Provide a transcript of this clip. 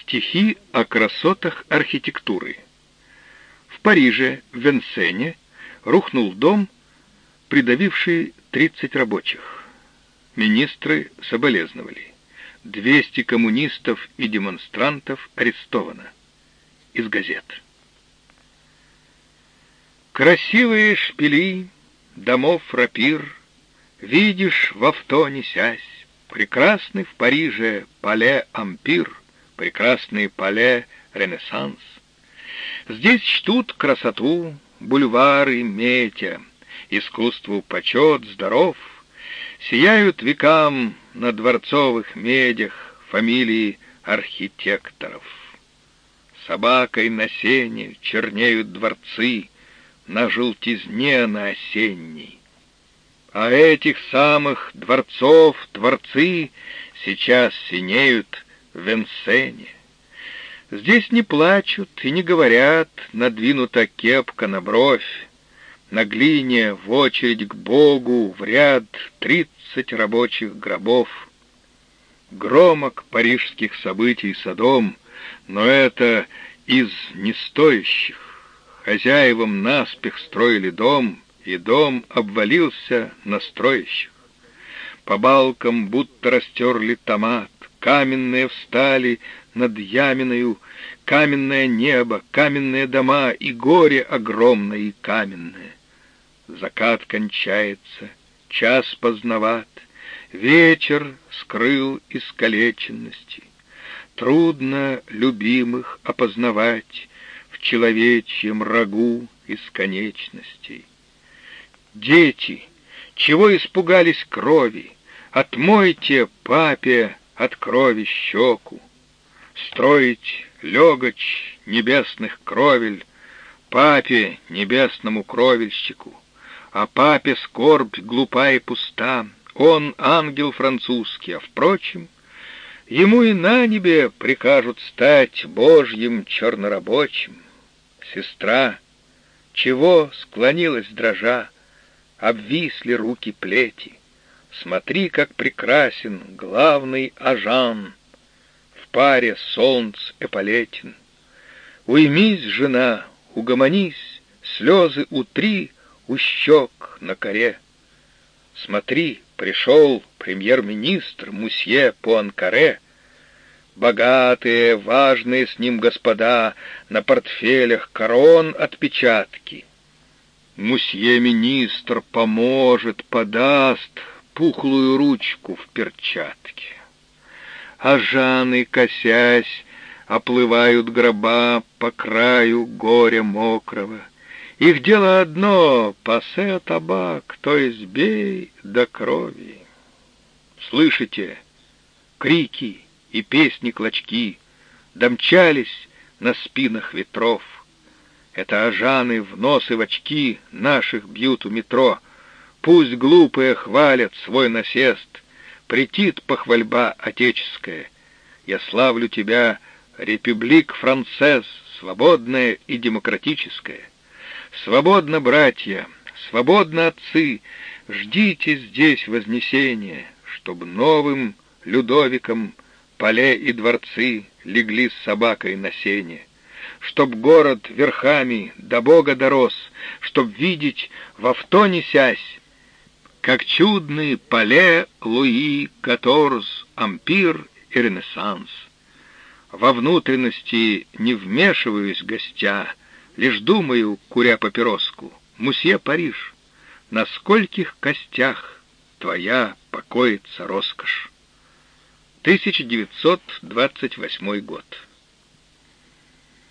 Стихи о красотах архитектуры. В Париже, в Венсене, рухнул дом, придавивший 30 рабочих. Министры соболезновали. 200 коммунистов и демонстрантов арестовано. Из газет. Красивые шпили домов рапир, Видишь, в авто несясь, Прекрасный в Париже пале Ампир, Прекрасный пале Ренессанс. Здесь чтут красоту бульвары метя, Искусству почет здоров, Сияют векам на дворцовых медях Фамилии архитекторов. Собакой на сене чернеют дворцы На желтизне на осенней. А этих самых дворцов творцы Сейчас синеют Венсене. Здесь не плачут и не говорят, Надвинута кепка на бровь, На глине в очередь к Богу В ряд тридцать рабочих гробов. Громок парижских событий садом, Но это из нестоящих. Хозяевам наспех строили дом, и дом обвалился на строящих. По балкам будто растерли томат, каменные встали над яминою, каменное небо, каменные дома и горе огромное и каменное. Закат кончается, час поздноват, вечер скрыл искалеченности. Трудно любимых опознавать в человечьем рагу из конечностей. Дети, чего испугались крови? Отмойте папе от крови щеку. Строить легочь небесных кровель Папе, небесному кровельщику. А папе скорбь глупа и пуста, Он ангел французский, а, впрочем, Ему и на небе прикажут стать Божьим чернорабочим. Сестра, чего склонилась дрожа, обвисли руки плети. Смотри, как прекрасен главный ажан, В паре солнц эполетин. Уймись, жена, угомонись, Слезы утри у щек на коре. Смотри, пришел премьер-министр Мусье Пуанкаре, Богатые, важные с ним господа, На портфелях корон отпечатки — Мусье-министр поможет, подаст пухлую ручку в перчатке. А Жаны, косясь, оплывают гроба по краю горя мокрого. Их дело одно — пасе табак, то есть бей до крови. Слышите? Крики и песни-клочки домчались на спинах ветров. Это ажаны в нос и в очки наших бьют у метро. Пусть глупые хвалят свой насест, Претит похвальба отеческая. Я славлю тебя, републик францез, Свободная и демократическая. Свободно, братья, свободно, отцы, Ждите здесь вознесения, Чтоб новым Людовиком Поле и дворцы легли с собакой на сене чтоб город верхами до Бога дорос, чтоб видеть в авто несясь, как чудный Пале, Луи, Каторз, Ампир и Ренессанс. Во внутренности не вмешиваюсь, гостя, лишь думаю, куря папироску, мусье Париж, на скольких костях твоя покоится роскошь. 1928 год.